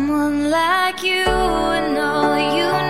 Someone like you and all you know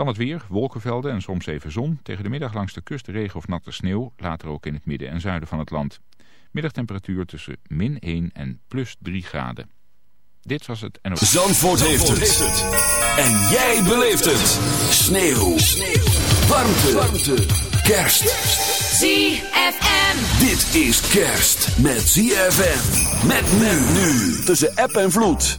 Dan het weer, wolkenvelden en soms even zon. Tegen de middag langs de kust regen of natte sneeuw. Later ook in het midden en zuiden van het land. Middagtemperatuur tussen min 1 en plus 3 graden. Dit was het en Zandvoort, heeft, het. En jij beleeft het. Sneeuw. Warmte. Warmte. Kerst. ZFM. Dit is kerst met ZFM. Met men nu. Tussen app en vloed.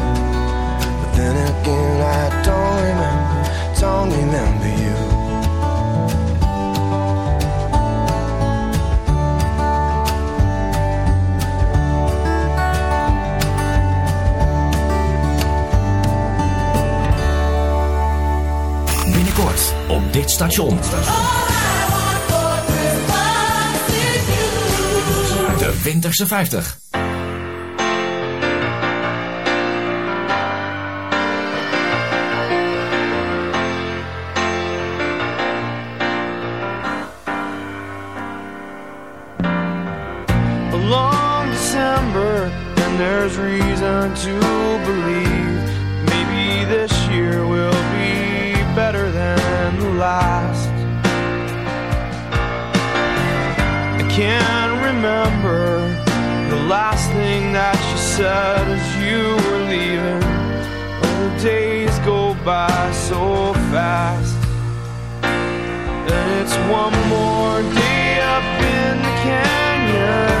Again, I don't remember, don't remember you. Binnenkort op dit station. De Winterse 50. Long December, and there's reason to believe maybe this year will be better than the last. I can't remember the last thing that you said as you were leaving. Oh, the days go by so fast. And it's one more day up in the canyon.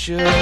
should.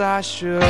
I should.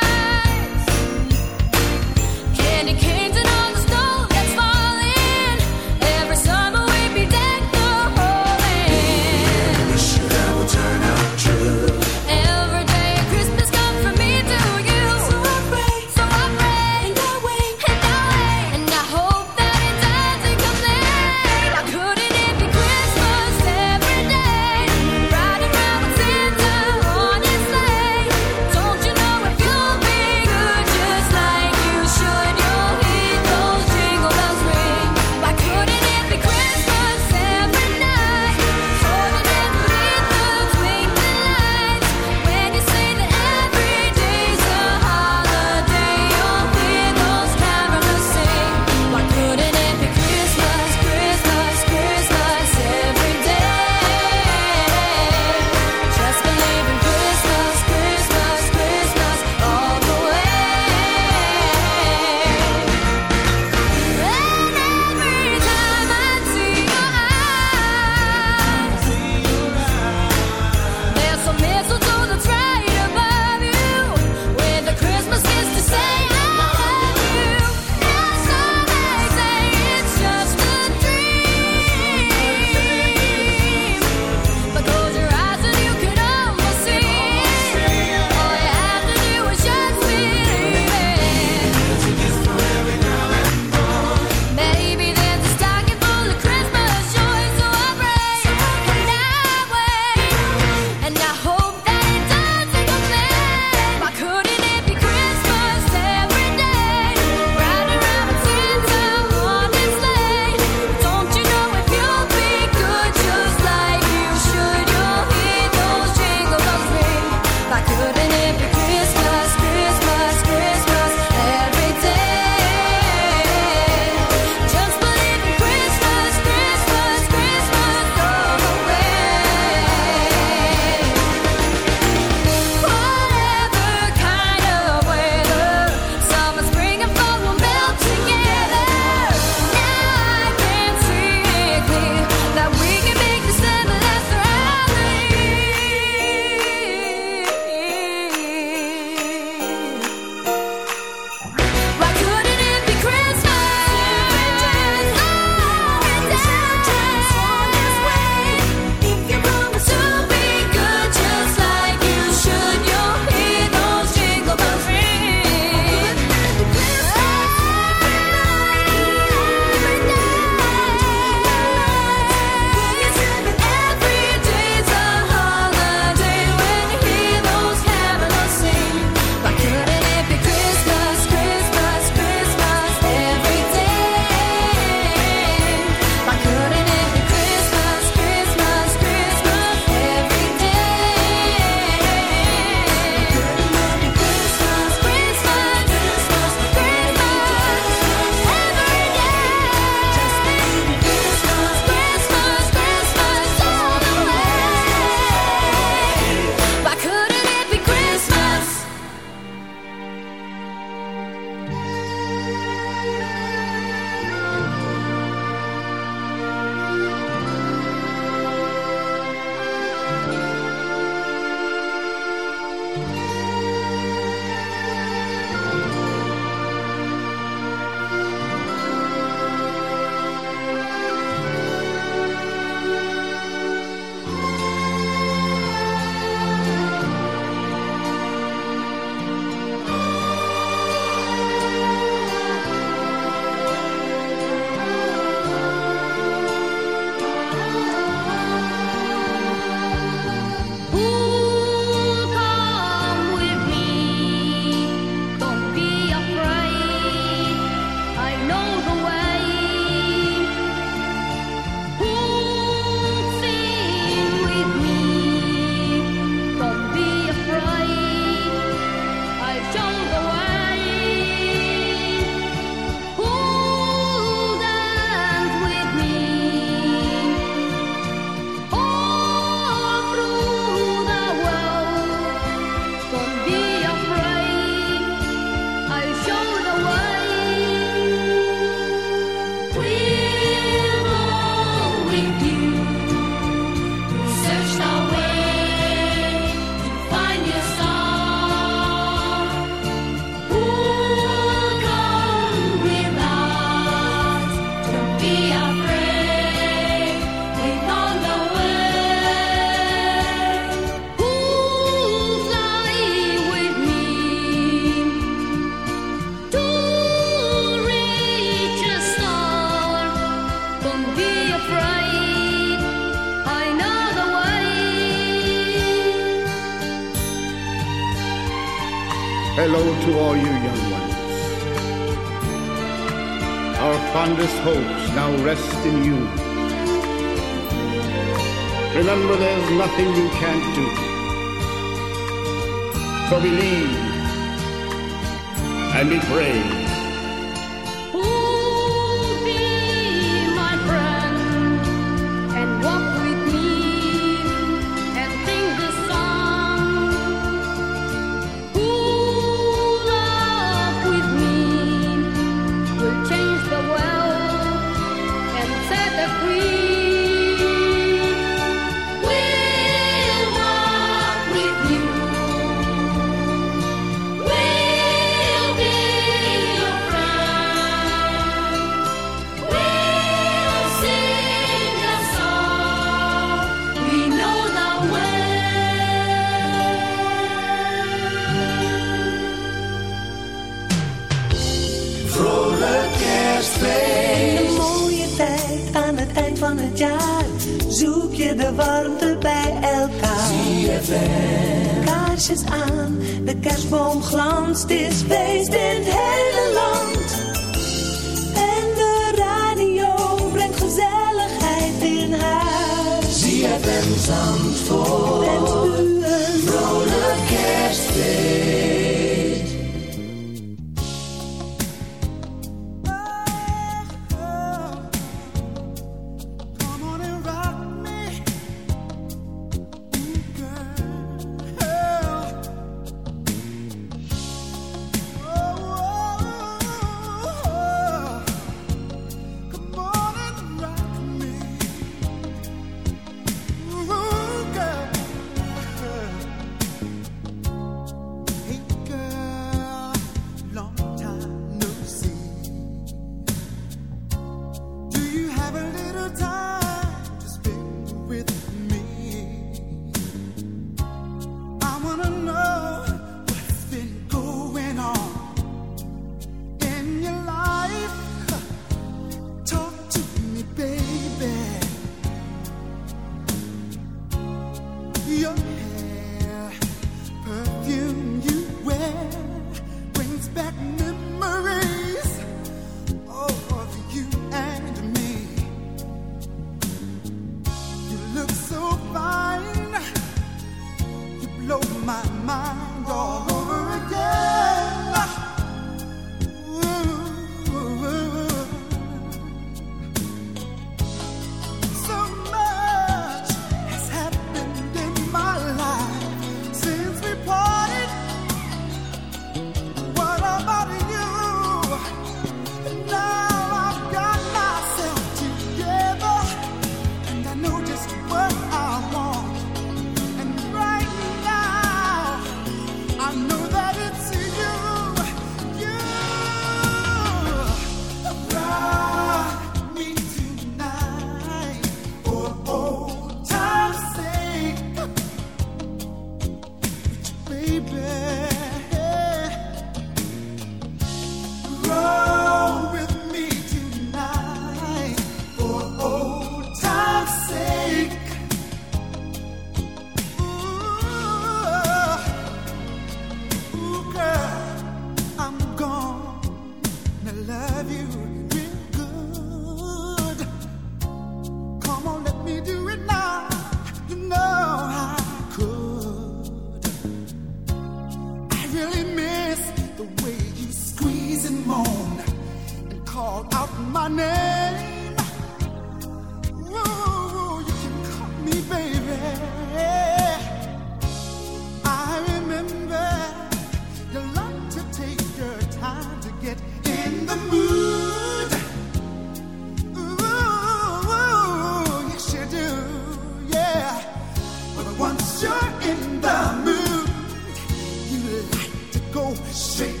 Go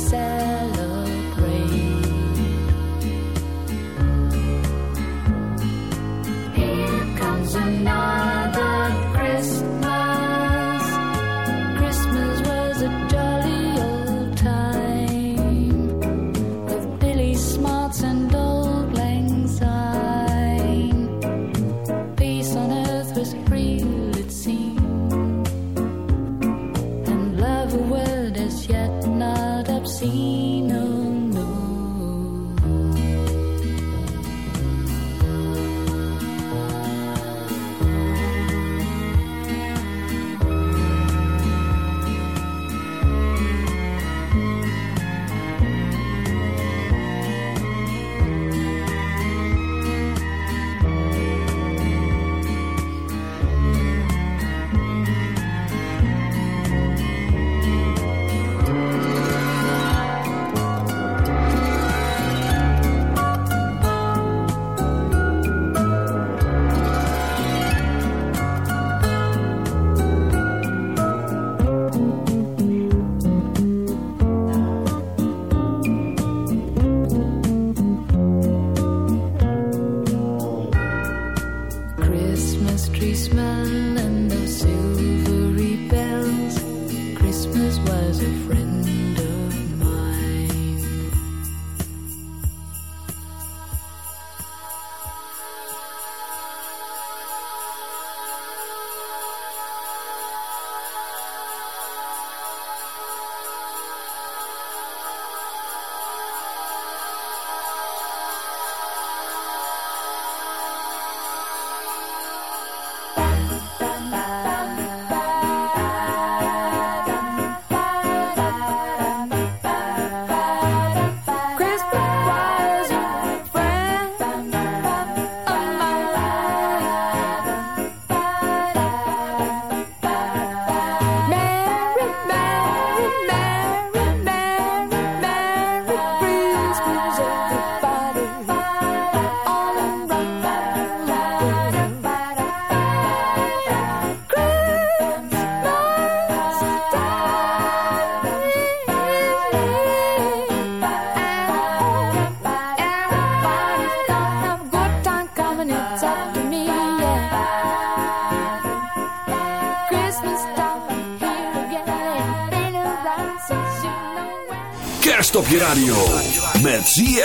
urging